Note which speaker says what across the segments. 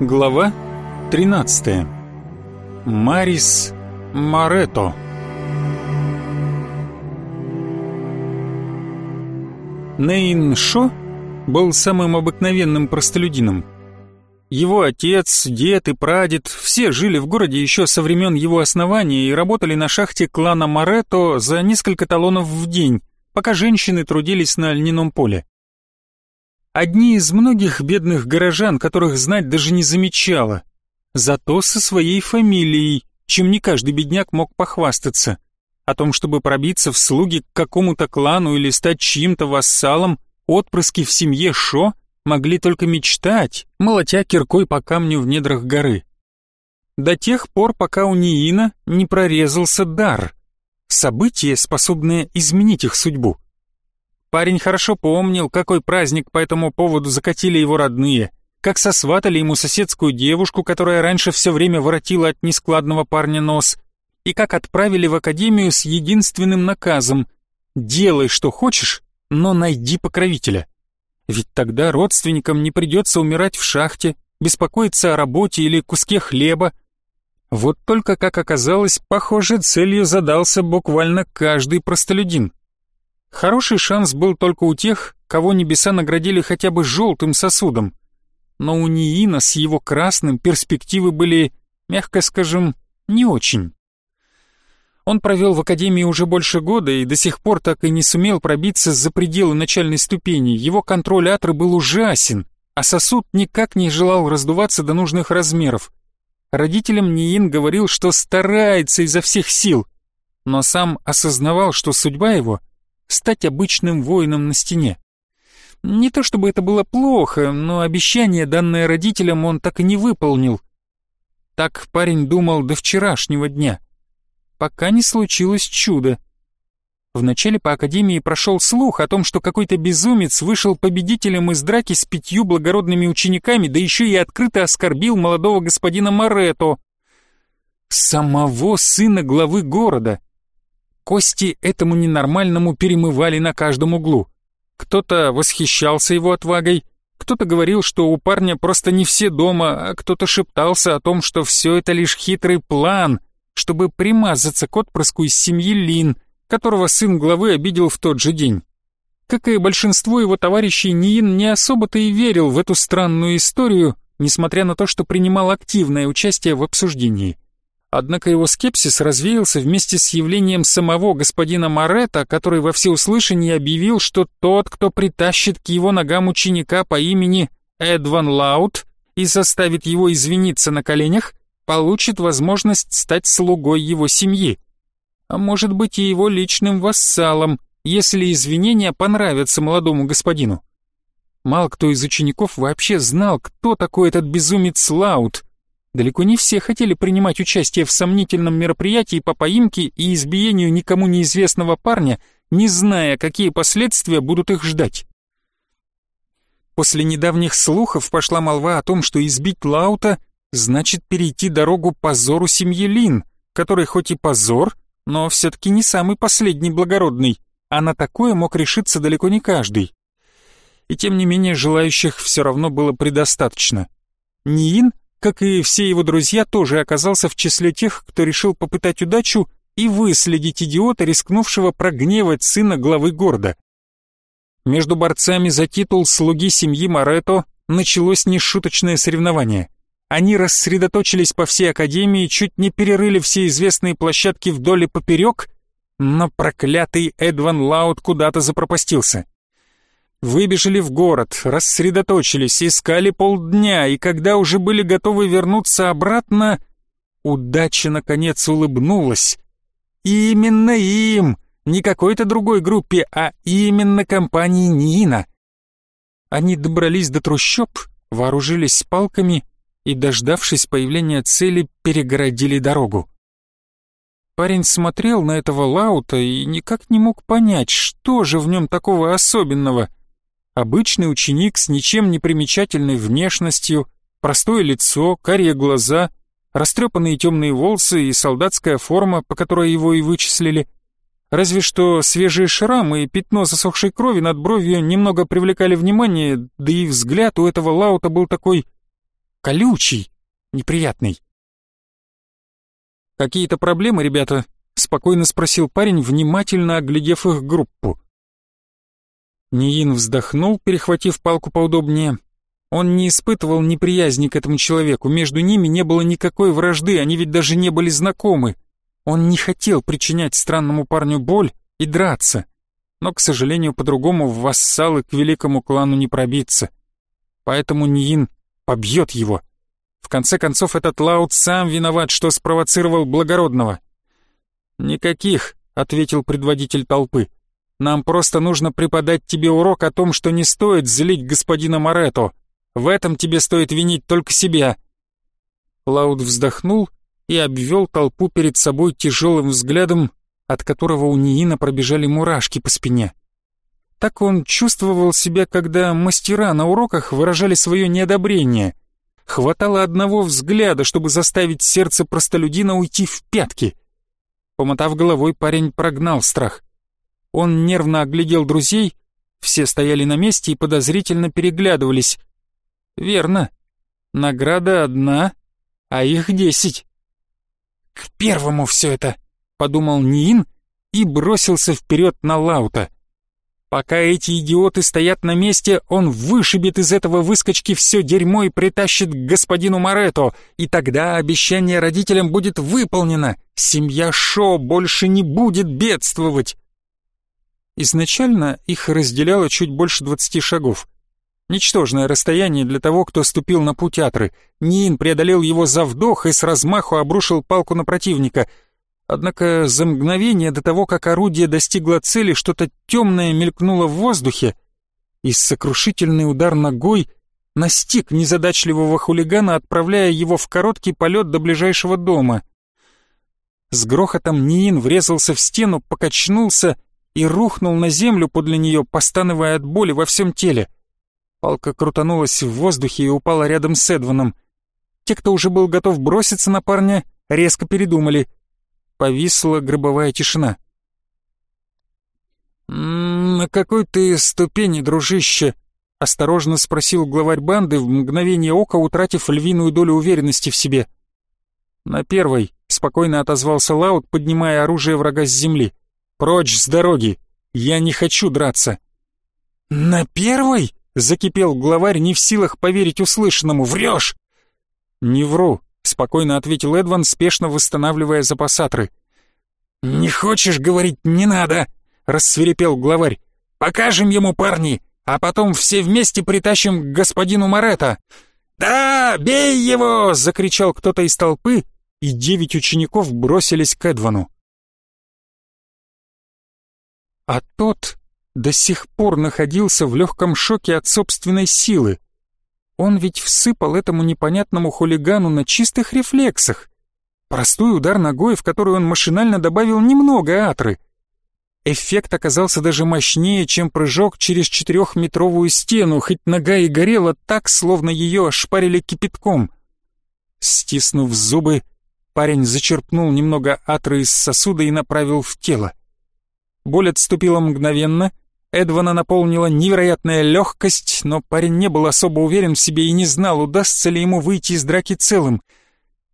Speaker 1: Глава 13. Марис Марето. Нейн Шо был самым обыкновенным простолюдином. Его отец, дед и прадед все жили в городе еще со времен его основания и работали на шахте клана Марето за несколько талонов в день, пока женщины трудились на льняном поле. Одни из многих бедных горожан, которых знать даже не замечала. Зато со своей фамилией, чем не каждый бедняк мог похвастаться. О том, чтобы пробиться в слуги к какому-то клану или стать чьим-то вассалом, отпрыски в семье Шо могли только мечтать, молотя киркой по камню в недрах горы. До тех пор, пока у Ниина не прорезался дар. Событие, способное изменить их судьбу. Парень хорошо помнил, какой праздник по этому поводу закатили его родные, как сосватали ему соседскую девушку, которая раньше все время воротила от нескладного парня нос, и как отправили в академию с единственным наказом «Делай, что хочешь, но найди покровителя». Ведь тогда родственникам не придется умирать в шахте, беспокоиться о работе или куске хлеба. Вот только, как оказалось, похоже, целью задался буквально каждый простолюдин. Хороший шанс был только у тех, кого небеса наградили хотя бы желтым сосудом. Но у Ниина с его красным перспективы были, мягко скажем, не очень. Он провел в академии уже больше года и до сих пор так и не сумел пробиться за пределы начальной ступени. Его контроль атры был ужасен, а сосуд никак не желал раздуваться до нужных размеров. Родителям Ниин говорил, что старается изо всех сил, но сам осознавал, что судьба его стать обычным воином на стене. Не то чтобы это было плохо, но обещание, данное родителям, он так и не выполнил. Так парень думал до вчерашнего дня, пока не случилось чудо. Вначале по Академии прошел слух о том, что какой-то безумец вышел победителем из драки с пятью благородными учениками, да еще и открыто оскорбил молодого господина Морето, самого сына главы города. Кости этому ненормальному перемывали на каждом углу. Кто-то восхищался его отвагой, кто-то говорил, что у парня просто не все дома, а кто-то шептался о том, что все это лишь хитрый план, чтобы примазаться к отпрыску из семьи Лин, которого сын главы обидел в тот же день. Как и большинство его товарищей, Ниин не особо-то и верил в эту странную историю, несмотря на то, что принимал активное участие в обсуждении. Однако его скепсис развеялся вместе с явлением самого господина Марета, который во всеуслышание объявил, что тот, кто притащит к его ногам ученика по имени Эдван Лаут и заставит его извиниться на коленях, получит возможность стать слугой его семьи. А может быть и его личным вассалом, если извинения понравятся молодому господину. Мало кто из учеников вообще знал, кто такой этот безумец Лаут, Далеко не все хотели принимать участие в сомнительном мероприятии по поимке и избиению никому неизвестного парня, не зная, какие последствия будут их ждать. После недавних слухов пошла молва о том, что избить Лаута значит перейти дорогу позору семьи Лин, который хоть и позор, но все-таки не самый последний благородный, а на такое мог решиться далеко не каждый. И тем не менее желающих все равно было предостаточно. Ниин как и все его друзья, тоже оказался в числе тех, кто решил попытать удачу и выследить идиота, рискнувшего прогневать сына главы города. Между борцами за титул слуги семьи Морето началось нешуточное соревнование. Они рассредоточились по всей академии, чуть не перерыли все известные площадки вдоль и поперек, но проклятый Эдван Лаут куда-то запропастился. Выбежали в город, рассредоточились, искали полдня, и когда уже были готовы вернуться обратно, удача наконец улыбнулась. И именно им, не какой-то другой группе, а именно компании Нина. Они добрались до трущоб, вооружились палками и, дождавшись появления цели, перегородили дорогу. Парень смотрел на этого Лаута и никак не мог понять, что же в нем такого особенного — Обычный ученик с ничем не примечательной внешностью, простое лицо, карие глаза, растрепанные темные волосы и солдатская форма, по которой его и вычислили. Разве что свежие шрамы и пятно засохшей крови над бровью немного привлекали внимание, да и взгляд у этого Лаута был такой колючий, неприятный. «Какие-то проблемы, ребята?» — спокойно спросил парень, внимательно оглядев их группу. Ниин вздохнул, перехватив палку поудобнее. Он не испытывал неприязни к этому человеку, между ними не было никакой вражды, они ведь даже не были знакомы. Он не хотел причинять странному парню боль и драться, но, к сожалению, по-другому в вассалы к великому клану не пробиться. Поэтому Ниин побьет его. В конце концов, этот Лаут сам виноват, что спровоцировал благородного. «Никаких», — ответил предводитель толпы. «Нам просто нужно преподать тебе урок о том, что не стоит злить господина Морето. В этом тебе стоит винить только себя». Лаут вздохнул и обвел толпу перед собой тяжелым взглядом, от которого у Ниина пробежали мурашки по спине. Так он чувствовал себя, когда мастера на уроках выражали свое неодобрение. Хватало одного взгляда, чтобы заставить сердце простолюдина уйти в пятки. Помотав головой, парень прогнал страх. Он нервно оглядел друзей, все стояли на месте и подозрительно переглядывались. Верно, награда одна, а их десять. «К первому все это», — подумал Ниин и бросился вперед на Лаута. Пока эти идиоты стоят на месте, он вышибет из этого выскочки все дерьмо и притащит к господину Морето, и тогда обещание родителям будет выполнено. Семья Шо больше не будет бедствовать. Изначально их разделяло чуть больше двадцати шагов. Ничтожное расстояние для того, кто ступил на путь Атры. Нин преодолел его за вдох и с размаху обрушил палку на противника — Однако за мгновение до того, как орудие достигло цели, что-то темное мелькнуло в воздухе, и сокрушительный удар ногой настиг незадачливого хулигана, отправляя его в короткий полет до ближайшего дома. С грохотом Ниин врезался в стену, покачнулся и рухнул на землю подле нее, постановая от боли во всем теле. Палка крутанулась в воздухе и упала рядом с Эдваном. Те, кто уже был готов броситься на парня, резко передумали — Повисла гробовая тишина. «На какой ты ступени, дружище?» — осторожно спросил главарь банды, в мгновение ока утратив львиную долю уверенности в себе. «На первой», — спокойно отозвался Лаут, поднимая оружие врага с земли. «Прочь с дороги! Я не хочу драться!» «На первой?» — закипел главарь, не в силах поверить услышанному. «Врешь!» «Не вру спокойно ответил Эдван, спешно восстанавливая запасатры. «Не хочешь говорить, не надо!» — рассверепел главарь. «Покажем ему, парни, а потом все вместе притащим к господину Моретто!» «Да, бей его!» — закричал кто-то из толпы, и девять учеников бросились к Эдвану. А тот до сих пор находился в легком шоке от собственной силы. Он ведь всыпал этому непонятному хулигану на чистых рефлексах. Простой удар ногой, в который он машинально добавил немного атры. Эффект оказался даже мощнее, чем прыжок через четырехметровую стену, хоть нога и горела так, словно ее ошпарили кипятком. Стиснув зубы, парень зачерпнул немного атры из сосуда и направил в тело. Боль отступила мгновенно — Эдвана наполнила невероятная легкость, но парень не был особо уверен в себе и не знал, удастся ли ему выйти из драки целым.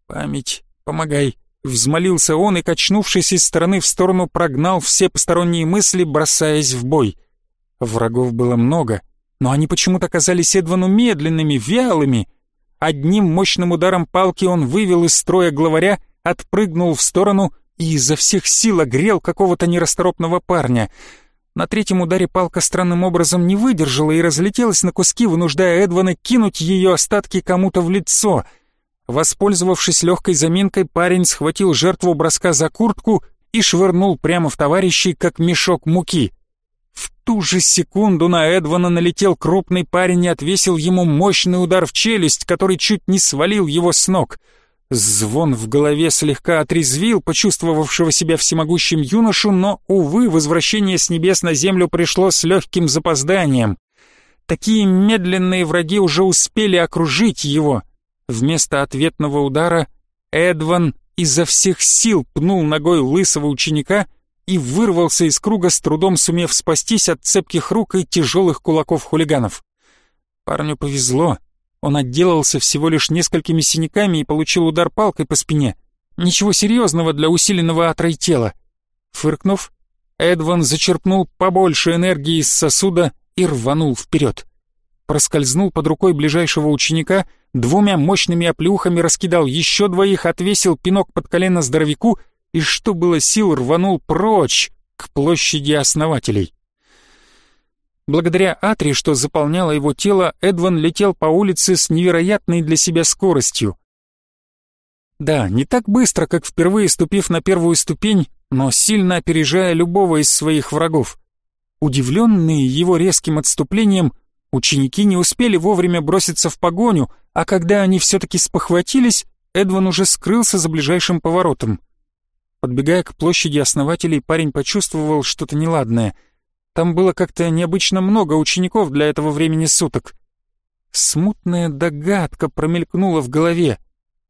Speaker 1: «Память, помогай», — взмолился он и, качнувшись из стороны в сторону, прогнал все посторонние мысли, бросаясь в бой. Врагов было много, но они почему-то казались Эдвану медленными, вялыми. Одним мощным ударом палки он вывел из строя главаря, отпрыгнул в сторону и изо всех сил огрел какого-то нерасторопного парня — на третьем ударе палка странным образом не выдержала и разлетелась на куски, вынуждая Эдвана кинуть ее остатки кому-то в лицо. Воспользовавшись легкой заминкой, парень схватил жертву броска за куртку и швырнул прямо в товарищей, как мешок муки. В ту же секунду на Эдвана налетел крупный парень и отвесил ему мощный удар в челюсть, который чуть не свалил его с ног — Звон в голове слегка отрезвил почувствовавшего себя всемогущим юношу, но, увы, возвращение с небес на землю пришло с легким запозданием. Такие медленные враги уже успели окружить его. Вместо ответного удара Эдван изо всех сил пнул ногой лысого ученика и вырвался из круга, с трудом сумев спастись от цепких рук и тяжелых кулаков хулиганов. Парню повезло, Он отделался всего лишь несколькими синяками и получил удар палкой по спине. Ничего серьезного для усиленного атрой тела. Фыркнув, Эдван зачерпнул побольше энергии из сосуда и рванул вперед. Проскользнул под рукой ближайшего ученика, двумя мощными оплюхами раскидал еще двоих, отвесил пинок под колено здоровяку и, что было сил, рванул прочь, к площади основателей. Благодаря Атри, что заполняло его тело, Эдван летел по улице с невероятной для себя скоростью. Да, не так быстро, как впервые ступив на первую ступень, но сильно опережая любого из своих врагов. Удивленные его резким отступлением, ученики не успели вовремя броситься в погоню, а когда они все-таки спохватились, Эдван уже скрылся за ближайшим поворотом. Подбегая к площади основателей, парень почувствовал что-то неладное — там было как-то необычно много учеников для этого времени суток. Смутная догадка промелькнула в голове,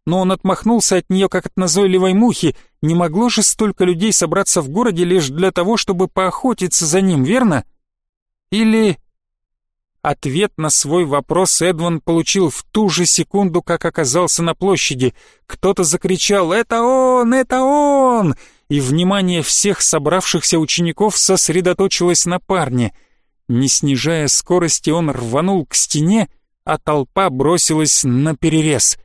Speaker 1: но он отмахнулся от нее, как от назойливой мухи. Не могло же столько людей собраться в городе лишь для того, чтобы поохотиться за ним, верно? Или... Ответ на свой вопрос Эдван получил в ту же секунду, как оказался на площади. Кто-то закричал «Это он! Это он!» И внимание всех собравшихся учеников сосредоточилось на парне. Не снижая скорости, он рванул к стене, а толпа бросилась на перерез.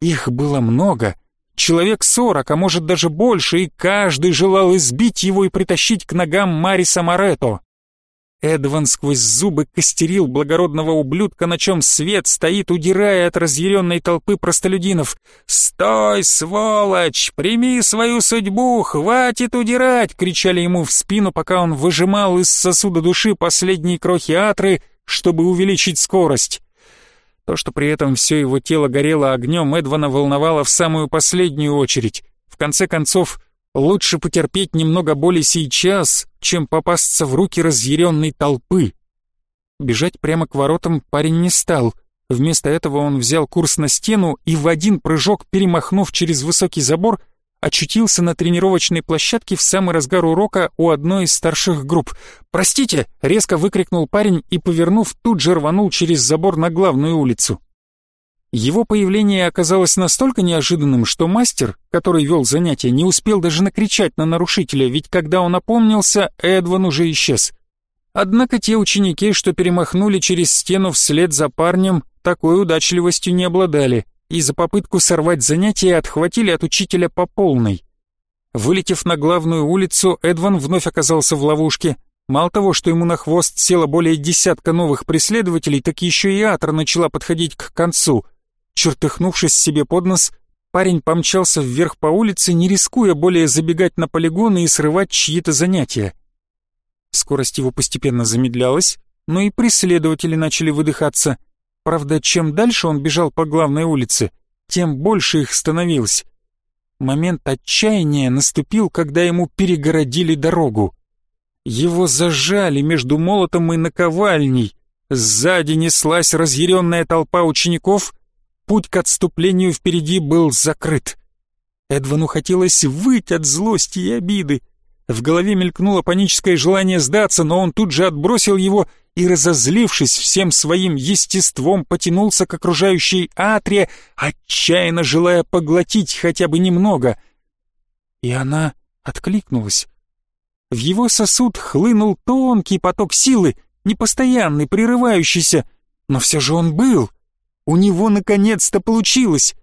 Speaker 1: Их было много, человек сорок, а может даже больше, и каждый желал избить его и притащить к ногам Мариса Моретто. Эдван сквозь зубы костерил благородного ублюдка, на чем свет стоит, удирая от разъяренной толпы простолюдинов. «Стой, сволочь! Прими свою судьбу! Хватит удирать!» — кричали ему в спину, пока он выжимал из сосуда души последние крохи атры, чтобы увеличить скорость. То, что при этом все его тело горело огнем, Эдвана волновало в самую последнюю очередь. В конце концов, Лучше потерпеть немного боли сейчас, чем попасться в руки разъяренной толпы. Бежать прямо к воротам парень не стал. Вместо этого он взял курс на стену и в один прыжок, перемахнув через высокий забор, очутился на тренировочной площадке в самый разгар урока у одной из старших групп. «Простите!» — резко выкрикнул парень и, повернув, тут же рванул через забор на главную улицу. Его появление оказалось настолько неожиданным, что мастер, который вел занятия, не успел даже накричать на нарушителя, ведь когда он опомнился, Эдван уже исчез. Однако те ученики, что перемахнули через стену вслед за парнем, такой удачливостью не обладали, и за попытку сорвать занятия отхватили от учителя по полной. Вылетев на главную улицу, Эдван вновь оказался в ловушке. Мало того, что ему на хвост село более десятка новых преследователей, так еще и Атра начала подходить к концу — Чертыхнувшись себе под нос, парень помчался вверх по улице, не рискуя более забегать на полигоны и срывать чьи-то занятия. Скорость его постепенно замедлялась, но и преследователи начали выдыхаться. Правда, чем дальше он бежал по главной улице, тем больше их становилось. Момент отчаяния наступил, когда ему перегородили дорогу. Его зажали между молотом и наковальней. Сзади неслась разъяренная толпа учеников, Путь к отступлению впереди был закрыт. Эдвану хотелось выть от злости и обиды. В голове мелькнуло паническое желание сдаться, но он тут же отбросил его и, разозлившись всем своим естеством, потянулся к окружающей атре, отчаянно желая поглотить хотя бы немного. И она откликнулась. В его сосуд хлынул тонкий поток силы, непостоянный, прерывающийся, но все же он был — у него наконец-то получилось!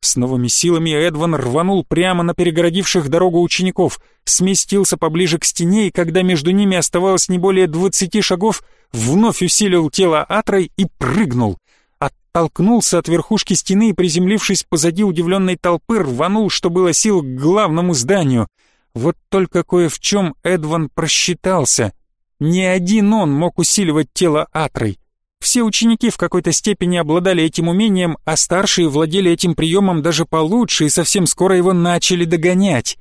Speaker 1: С новыми силами Эдван рванул прямо на перегородивших дорогу учеников, сместился поближе к стене и, когда между ними оставалось не более двадцати шагов, вновь усилил тело Атрой и прыгнул. Оттолкнулся от верхушки стены и, приземлившись позади удивленной толпы, рванул, что было сил, к главному зданию. Вот только кое в чем Эдван просчитался. Не один он мог усиливать тело Атрой. Все ученики в какой-то степени обладали этим умением, а старшие владели этим приемом даже получше и совсем скоро его начали догонять.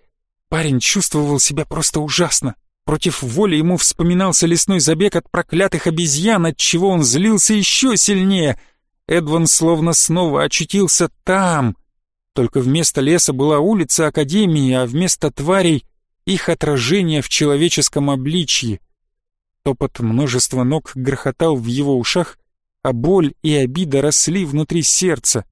Speaker 1: Парень чувствовал себя просто ужасно. Против воли ему вспоминался лесной забег от проклятых обезьян, от чего он злился еще сильнее. Эдван словно снова очутился там. Только вместо леса была улица Академии, а вместо тварей — их отражение в человеческом обличье. Топот множества ног грохотал в его ушах, а боль и обида росли внутри сердца.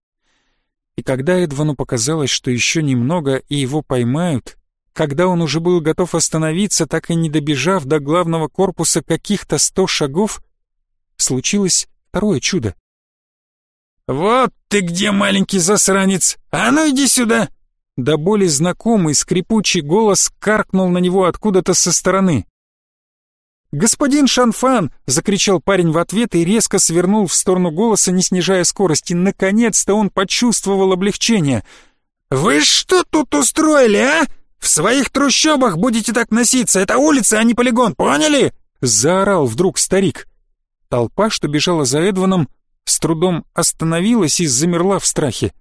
Speaker 1: И когда Эдвану показалось, что еще немного и его поймают, когда он уже был готов остановиться, так и не добежав до главного корпуса каких-то сто шагов, случилось второе чудо.
Speaker 2: «Вот ты где, маленький засранец! А ну иди сюда!»
Speaker 1: До боли знакомый скрипучий голос каркнул на него откуда-то со стороны. «Господин Шанфан!» — закричал парень в ответ и резко свернул в сторону голоса, не снижая скорости. Наконец-то он почувствовал облегчение.
Speaker 2: «Вы что тут устроили, а? В своих трущобах будете так носиться. Это улица, а не полигон, поняли?»
Speaker 1: — заорал вдруг старик. Толпа, что бежала за Эдваном, с трудом остановилась и замерла в страхе.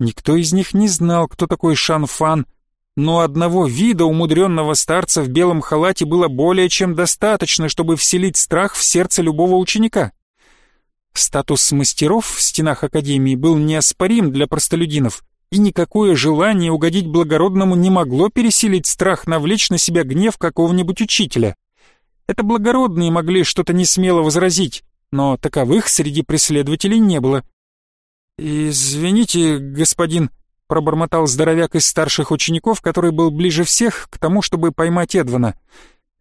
Speaker 1: Никто из них не знал, кто такой Шанфан — но одного вида умудренного старца в белом халате было более чем достаточно, чтобы вселить страх в сердце любого ученика. Статус мастеров в стенах Академии был неоспорим для простолюдинов, и никакое желание угодить благородному не могло пересилить страх навлечь на себя гнев какого-нибудь учителя. Это благородные могли что-то несмело возразить, но таковых среди преследователей не было. «Извините, господин», пробормотал здоровяк из старших учеников, который был ближе всех к тому, чтобы поймать Эдвана.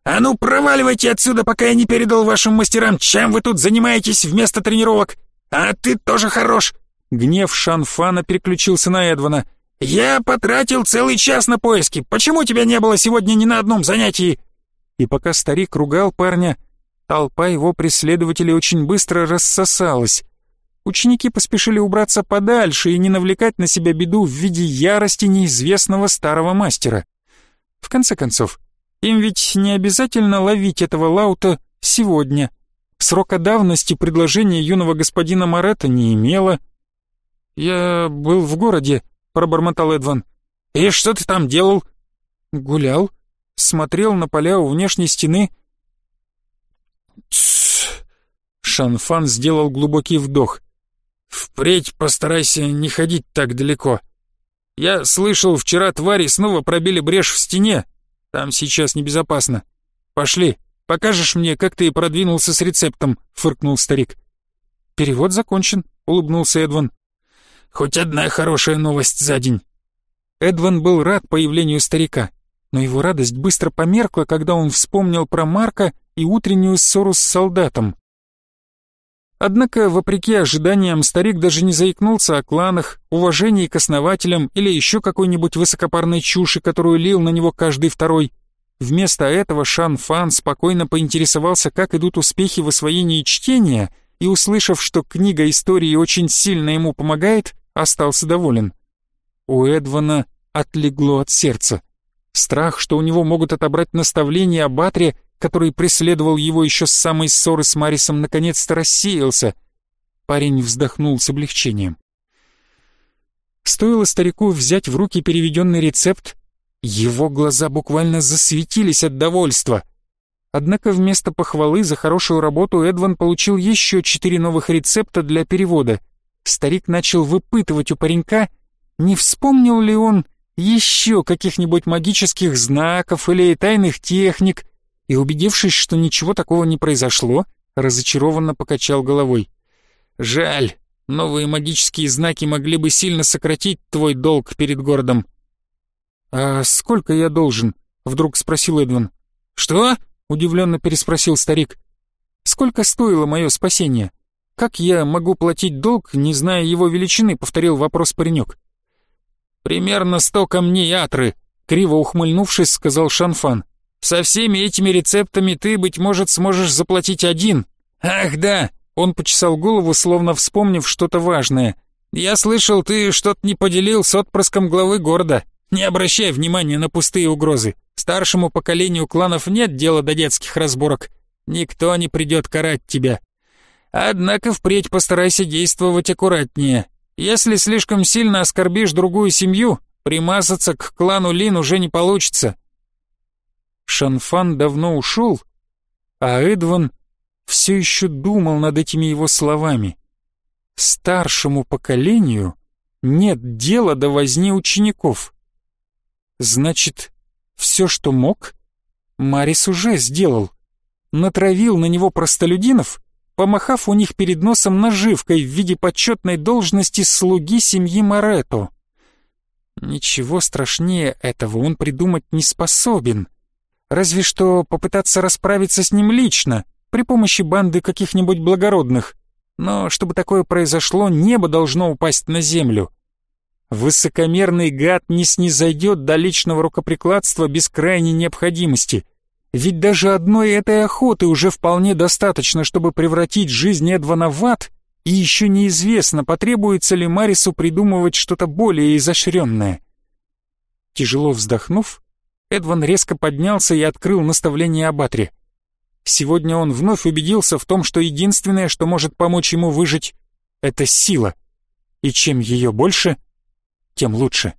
Speaker 2: «А ну, проваливайте отсюда, пока я не передал вашим мастерам, чем вы тут занимаетесь вместо тренировок! А ты тоже хорош!»
Speaker 1: Гнев Шанфана переключился на Эдвана.
Speaker 2: «Я потратил целый час на поиски. Почему тебя не было сегодня ни на одном занятии?»
Speaker 1: И пока старик ругал парня, толпа его преследователей очень быстро рассосалась. Ученики поспешили убраться подальше и не навлекать на себя беду в виде ярости неизвестного старого мастера. В конце концов, им ведь не обязательно ловить этого лаута сегодня. Срока давности предложение юного господина Моретта не имело. «Я был в городе», — пробормотал Эдван.
Speaker 2: «И что ты там делал?»
Speaker 1: «Гулял, смотрел на поля у внешней стены».
Speaker 2: «Тссс!»
Speaker 1: Шанфан сделал глубокий вдох.
Speaker 2: Впредь постарайся не ходить так далеко. Я слышал, вчера твари снова пробили брешь в стене. Там сейчас небезопасно. Пошли, покажешь мне, как ты продвинулся с рецептом», — фыркнул старик.
Speaker 1: «Перевод закончен», — улыбнулся Эдван.
Speaker 2: «Хоть одна хорошая новость за день».
Speaker 1: Эдван был рад появлению старика, но его радость быстро померкла, когда он вспомнил про Марка и утреннюю ссору с солдатом. Однако, вопреки ожиданиям, старик даже не заикнулся о кланах, уважении к основателям или еще какой-нибудь высокопарной чуши, которую лил на него каждый второй. Вместо этого Шан Фан спокойно поинтересовался, как идут успехи в освоении чтения, и, услышав, что книга истории очень сильно ему помогает, остался доволен. У Эдвана отлегло от сердца. Страх, что у него могут отобрать наставление о Батре, который преследовал его еще с самой ссоры с Марисом, наконец-то рассеялся. Парень вздохнул с облегчением. Стоило старику взять в руки переведенный рецепт, его глаза буквально засветились от довольства. Однако вместо похвалы за хорошую работу Эдван получил еще четыре новых рецепта для перевода. Старик начал выпытывать у паренька, не вспомнил ли он еще каких-нибудь магических знаков или тайных техник, и, убедившись, что ничего такого не произошло, разочарованно покачал головой. «Жаль, новые магические знаки могли бы сильно сократить твой долг перед городом». «А сколько я должен?» — вдруг спросил Эдвин.
Speaker 2: «Что?»
Speaker 1: — удивленно переспросил старик. «Сколько стоило мое спасение? Как я могу платить долг, не зная его величины?» — повторил вопрос паренек.
Speaker 2: «Примерно сто камней атры», — криво ухмыльнувшись, сказал Шанфан. Со всеми этими рецептами ты, быть может, сможешь заплатить один. Ах, да, он почесал голову, словно вспомнив что-то важное. Я слышал, ты что-то не поделил с отпрыском главы города. Не обращай внимания на пустые угрозы. Старшему поколению кланов нет дела до детских разборок. Никто не придет карать тебя. Однако впредь постарайся действовать аккуратнее. Если слишком сильно оскорбишь другую семью, примазаться к клану Лин уже не получится. Шанфан давно ушел, а Эдван все еще думал над этими его словами. Старшему поколению нет дела до возни учеников. Значит, все, что мог, Марис уже сделал. Натравил на него простолюдинов
Speaker 1: помахав у них перед носом наживкой в виде почетной должности слуги семьи Моретто. Ничего страшнее этого он придумать не способен. Разве что попытаться расправиться с ним лично, при помощи банды каких-нибудь благородных. Но чтобы такое произошло, небо должно упасть на землю. Высокомерный гад не снизойдет до личного рукоприкладства без крайней необходимости. Ведь даже одной этой охоты уже вполне достаточно, чтобы превратить жизнь Эдвана в ад, и еще неизвестно, потребуется ли Марису придумывать что-то более изощренное. Тяжело вздохнув, Эдван резко поднялся и открыл наставление об. Сегодня он вновь убедился в том, что единственное, что может помочь ему выжить, это сила. И чем ее больше, тем лучше.